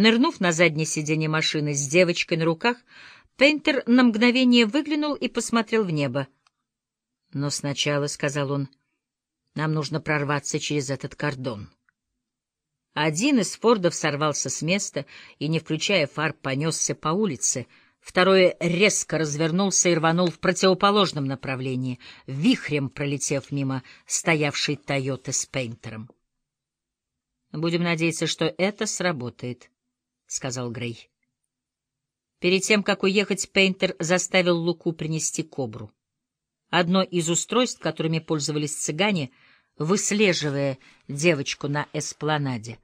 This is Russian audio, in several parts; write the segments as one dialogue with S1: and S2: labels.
S1: Нырнув на заднее сиденье машины с девочкой на руках, Пейнтер на мгновение выглянул и посмотрел в небо. «Но сначала, — сказал он, — нам нужно прорваться через этот кордон». Один из фордов сорвался с места и, не включая фар, понесся по улице. Второй резко развернулся и рванул в противоположном направлении, вихрем пролетев мимо стоявшей «Тойоты» с Пейнтером. «Будем надеяться, что это сработает», — сказал Грей. Перед тем, как уехать, Пейнтер заставил Луку принести кобру. Одно из устройств, которыми пользовались цыгане, выслеживая девочку на эспланаде.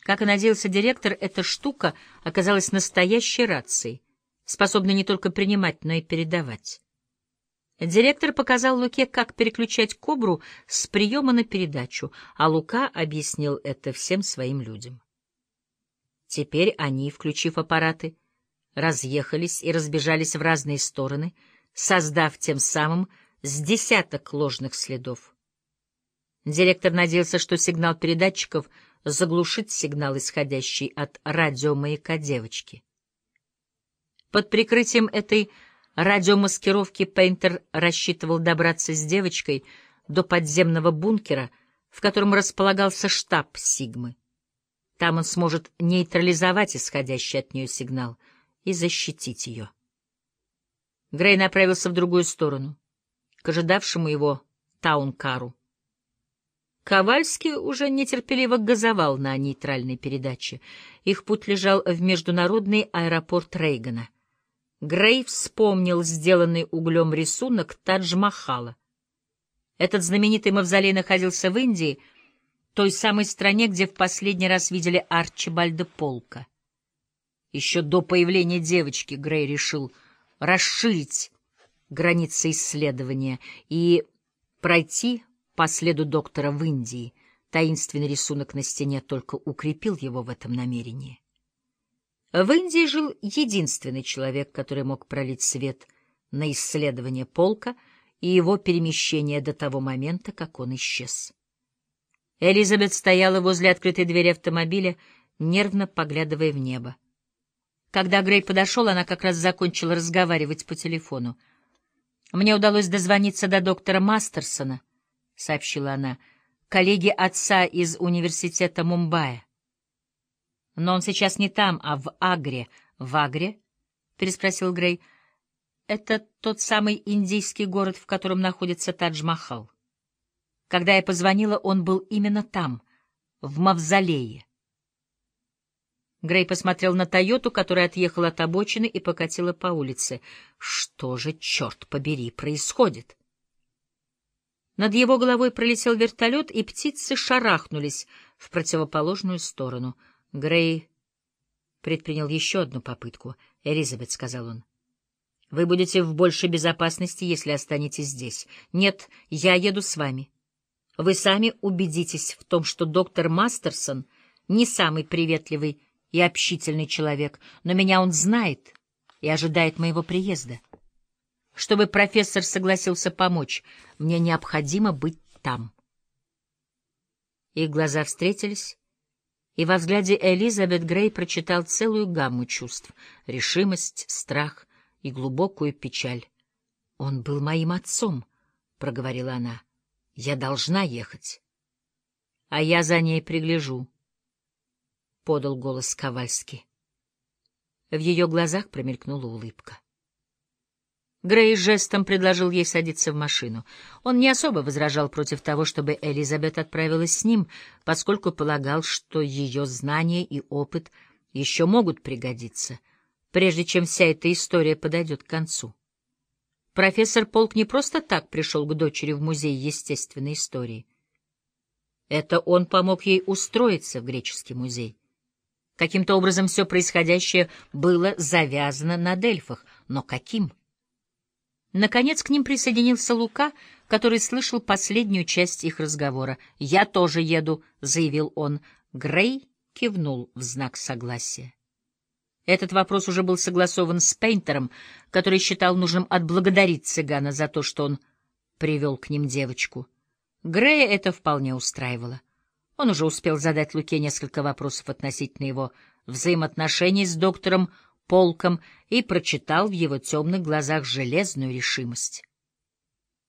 S1: Как и надеялся директор, эта штука оказалась настоящей рацией, способной не только принимать, но и передавать. Директор показал Луке, как переключать кобру с приема на передачу, а Лука объяснил это всем своим людям. Теперь они, включив аппараты, разъехались и разбежались в разные стороны, создав тем самым с десяток ложных следов. Директор надеялся, что сигнал передатчиков заглушит сигнал, исходящий от радиомаяка девочки. Под прикрытием этой радиомаскировки Пейнтер рассчитывал добраться с девочкой до подземного бункера, в котором располагался штаб Сигмы. Там он сможет нейтрализовать исходящий от нее сигнал и защитить ее. Грей направился в другую сторону, к ожидавшему его Таункару. Ковальский уже нетерпеливо газовал на нейтральной передаче. Их путь лежал в международный аэропорт Рейгана. Грей вспомнил сделанный углем рисунок Тадж-Махала. Этот знаменитый мавзолей находился в Индии — той самой стране, где в последний раз видели Арчибальда Полка. Еще до появления девочки Грей решил расширить границы исследования и пройти по следу доктора в Индии. Таинственный рисунок на стене только укрепил его в этом намерении. В Индии жил единственный человек, который мог пролить свет на исследование полка и его перемещение до того момента, как он исчез. Элизабет стояла возле открытой двери автомобиля, нервно поглядывая в небо. Когда Грей подошел, она как раз закончила разговаривать по телефону. «Мне удалось дозвониться до доктора Мастерсона», — сообщила она, — «коллеги отца из университета Мумбаи. «Но он сейчас не там, а в Агре». «В Агре?» — переспросил Грей. «Это тот самый индийский город, в котором находится Тадж-Махал». Когда я позвонила, он был именно там, в мавзолее. Грей посмотрел на Тойоту, которая отъехала от обочины и покатила по улице. Что же, черт побери, происходит? Над его головой пролетел вертолет, и птицы шарахнулись в противоположную сторону. Грей предпринял еще одну попытку. — Элизабет, — сказал он, — вы будете в большей безопасности, если останетесь здесь. Нет, я еду с вами. — вы сами убедитесь в том, что доктор Мастерсон не самый приветливый и общительный человек, но меня он знает и ожидает моего приезда. Чтобы профессор согласился помочь, мне необходимо быть там. Их глаза встретились, и во взгляде Элизабет Грей прочитал целую гамму чувств — решимость, страх и глубокую печаль. «Он был моим отцом», — проговорила она. Я должна ехать. — А я за ней пригляжу, — подал голос Ковальский. В ее глазах промелькнула улыбка. Грей жестом предложил ей садиться в машину. Он не особо возражал против того, чтобы Элизабет отправилась с ним, поскольку полагал, что ее знания и опыт еще могут пригодиться, прежде чем вся эта история подойдет к концу. Профессор Полк не просто так пришел к дочери в музей естественной истории. Это он помог ей устроиться в греческий музей. Каким-то образом все происходящее было завязано на Дельфах, но каким? Наконец к ним присоединился Лука, который слышал последнюю часть их разговора. «Я тоже еду», — заявил он. Грей кивнул в знак согласия. Этот вопрос уже был согласован с Пейнтером, который считал нужным отблагодарить цыгана за то, что он привел к ним девочку. Грея это вполне устраивало. Он уже успел задать Луке несколько вопросов относительно его взаимоотношений с доктором Полком и прочитал в его темных глазах железную решимость.